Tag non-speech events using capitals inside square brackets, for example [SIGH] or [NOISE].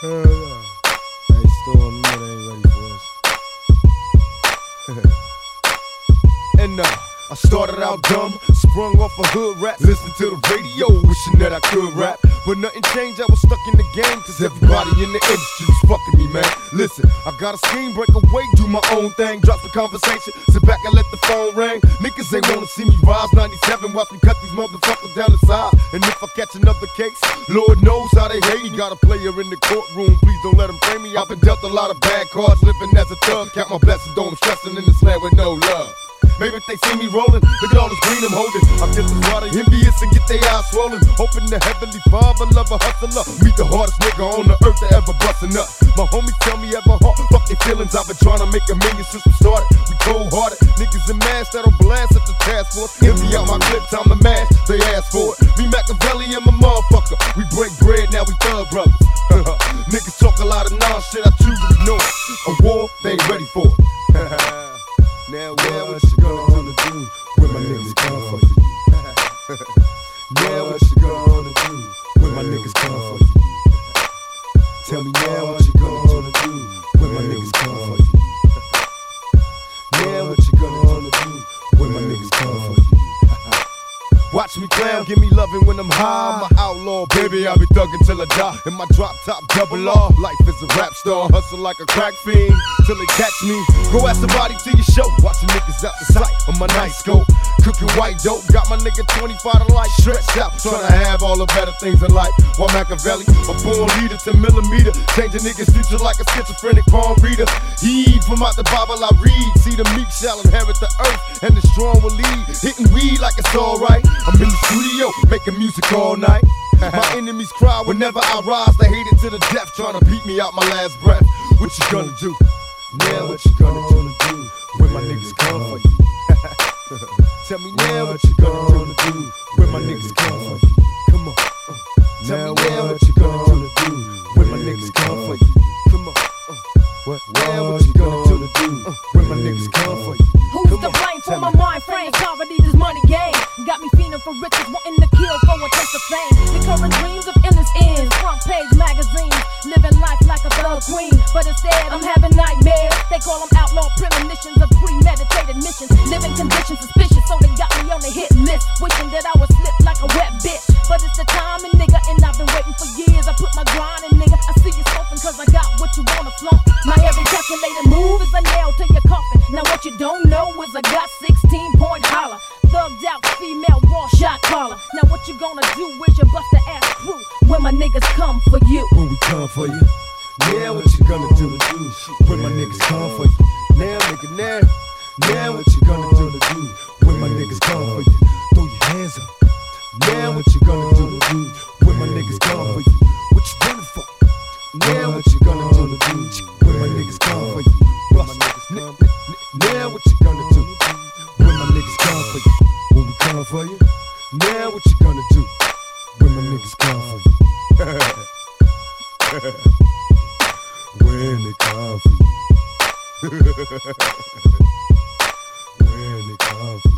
Hell yeah. Hey, Storm, ain't ready for us. [LAUGHS] And uh, I started out dumb, sprung off a hood rap, listened to the radio, wishing that I could rap. But nothing changed, I was stuck in the game, cause everybody in the industry was fucking me, man. Listen, I got a scheme, break away, do my own thing, drop the conversation, sit back and let the phone ring. Niggas they wanna see me rise 97, watch me cut these motherfuckers down the side. And if I catch another case, Lord knows how they hate me. Got a player in the courtroom, please don't let him frame me. I've been dealt a lot of bad cards, living as a thug, count my blessings, don't I'm stressing in this land with no love. Maybe if they see me rolling, look at all this green I'm holding. I feel this water envious and get their eyes swollen. Hoping the heavenly father love a hustler. Meet the hardest nigga on the earth that ever bustin' up. My homies tell me my heart, fuck their feelings. I've been trying to make a million since we started. We cold hearted. Niggas in masks that'll blast at the task force. Empty out my clip, time to mash. They ask for it. Me Machiavelli and my motherfucker. We break bread, now we thug brothers. [LAUGHS] Niggas talk a lot of nonsense, I choose to ignore. A war, they ain't ready for it. [LAUGHS] Now what you gonna do when my niggas come for you? [LAUGHS] my niggas Watch me clown, give me loving when I'm high. I'm an outlaw, baby. I'll be thugging till I die. In my drop top, double R. Life is a rap star, hustle like a crack fiend till they catch me. Go ask somebody to your show. Watching niggas out the sight on my night scope. Cooking white dope, got my nigga 25 to life stretched out. Trying to have all the better things in life. While Machiavelli, a born leader to millimeter. Changing niggas' future like a schizophrenic palm reader. Heed from out the Bible I read. See the meek shall inherit the earth, and the strong will lead. Hitting weed like it's alright. I'm in the studio, making music all night. My [LAUGHS] enemies cry whenever I rise. They hate it to the death, trying to beat me out my last breath. What you gonna do? Now what you gonna do when my niggas come for you? [LAUGHS] Tell me now what you gonna do when my niggas come for you? Come on. Tell me now what you gonna do when my niggas come for you? Come on. What? Now what you gonna do when my niggas come for you? Premonitions of premeditated missions. Living conditions suspicious, so they got me on the hit list. Wishing that I would slip like a wet bitch. But it's the timing, nigga, and I've been waiting for years. I put my grind in, nigga. I see you scoping cause I got what you wanna flaunt. My every calculated move is a nail to your coffin. Now what you don't know is I got 16 point holler. Thugged out female raw shot caller. Now what you gonna do with your buster ass crew when my niggas come for you? when we come for you. Now what you gonna do when my niggas come for you? For you? Now what you gonna do when my niggas come for you? [LAUGHS] when they come for you. [LAUGHS] when they come for